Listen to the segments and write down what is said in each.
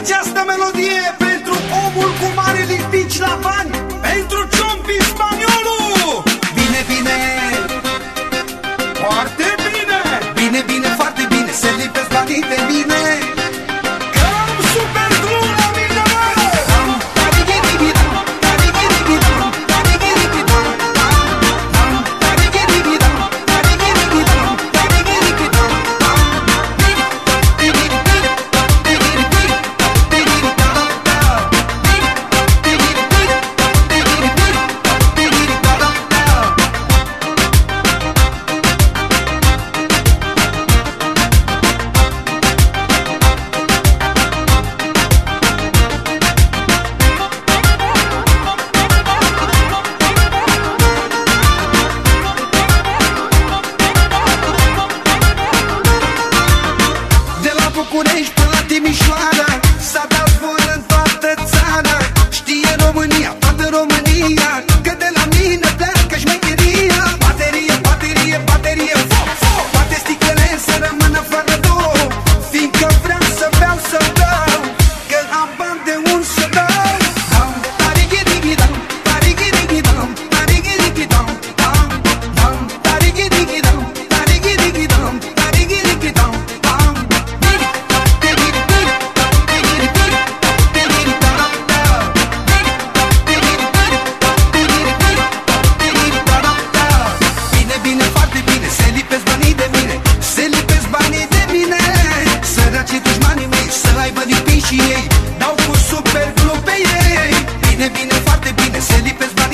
această melodie pentru omul cu mare lipici la bani, pentru ciompi spaniolul! Bine, bine! Foarte și ei Dau cu super pe ei. Bine, bine, foarte bine, se lipesc bani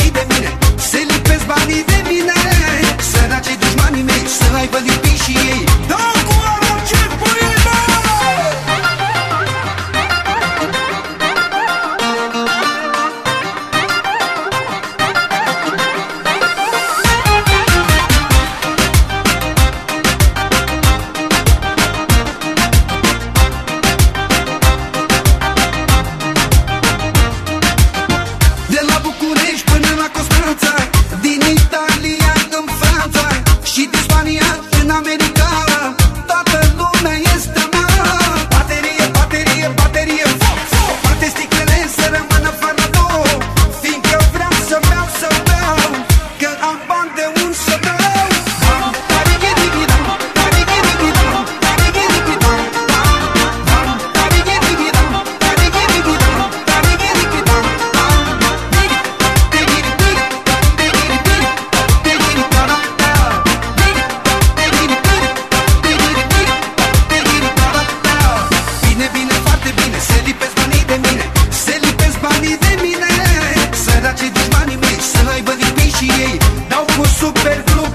superfluo.